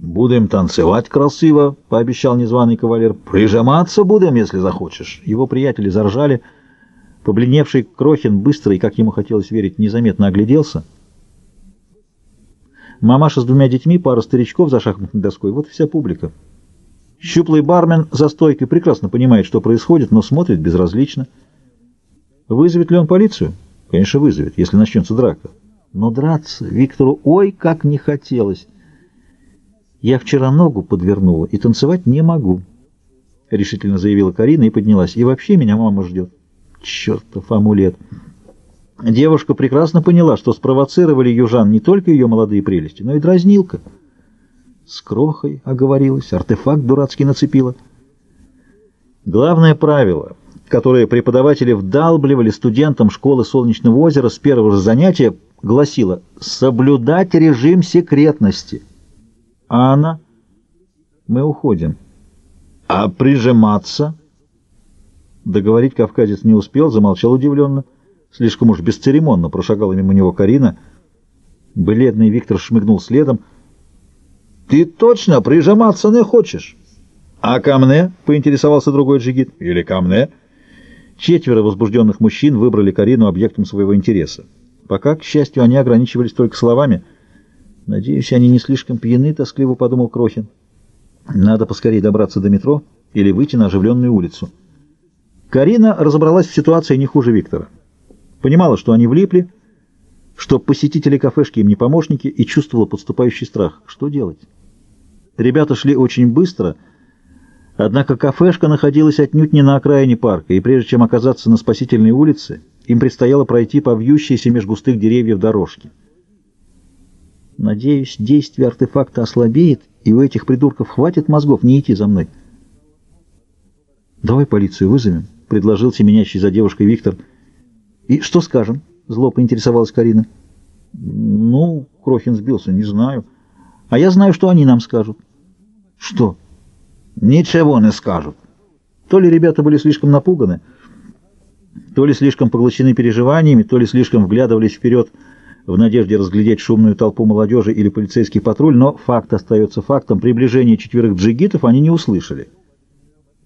«Будем танцевать красиво», — пообещал незваный кавалер. «Прижиматься будем, если захочешь». Его приятели заржали. Побледневший Крохин быстро и, как ему хотелось верить, незаметно огляделся. Мамаша с двумя детьми, пара старичков за шахматной доской — вот вся публика. Щуплый бармен за стойкой прекрасно понимает, что происходит, но смотрит безразлично. Вызовет ли он полицию? Конечно, вызовет, если начнется драка. Но драться Виктору ой как не хотелось. «Я вчера ногу подвернула и танцевать не могу», — решительно заявила Карина и поднялась. «И вообще меня мама ждет». «Чертов амулет!» Девушка прекрасно поняла, что спровоцировали южан не только ее молодые прелести, но и дразнилка. С крохой оговорилась, артефакт дурацкий нацепила. Главное правило, которое преподаватели вдалбливали студентам школы Солнечного озера с первого же занятия, гласило «соблюдать режим секретности». А она? Мы уходим. А прижиматься? Договорить кавказец не успел, замолчал удивленно. Слишком уж бесцеремонно прошагала мимо него Карина. Бледный Виктор шмыгнул следом. «Ты точно прижиматься не хочешь?» «А ко мне?» — поинтересовался другой джигит. «Или ко мне?» Четверо возбужденных мужчин выбрали Карину объектом своего интереса. Пока, к счастью, они ограничивались только словами — Надеюсь, они не слишком пьяны, тоскливо подумал Крохин. Надо поскорее добраться до метро или выйти на оживленную улицу. Карина разобралась в ситуации не хуже Виктора. Понимала, что они влипли, что посетители кафешки им не помощники, и чувствовала подступающий страх. Что делать? Ребята шли очень быстро, однако кафешка находилась отнюдь не на окраине парка, и прежде чем оказаться на спасительной улице, им предстояло пройти по вьющейся меж густых деревьев дорожке. Надеюсь, действие артефакта ослабеет, и у этих придурков хватит мозгов не идти за мной. «Давай полицию вызовем», — предложил семенящий за девушкой Виктор. «И что скажем?» — зло поинтересовалась Карина. «Ну, — Крохин сбился, — не знаю. А я знаю, что они нам скажут». «Что?» «Ничего не скажут». То ли ребята были слишком напуганы, то ли слишком поглощены переживаниями, то ли слишком вглядывались вперед, — в надежде разглядеть шумную толпу молодежи или полицейский патруль, но факт остается фактом. Приближение четверых джигитов они не услышали.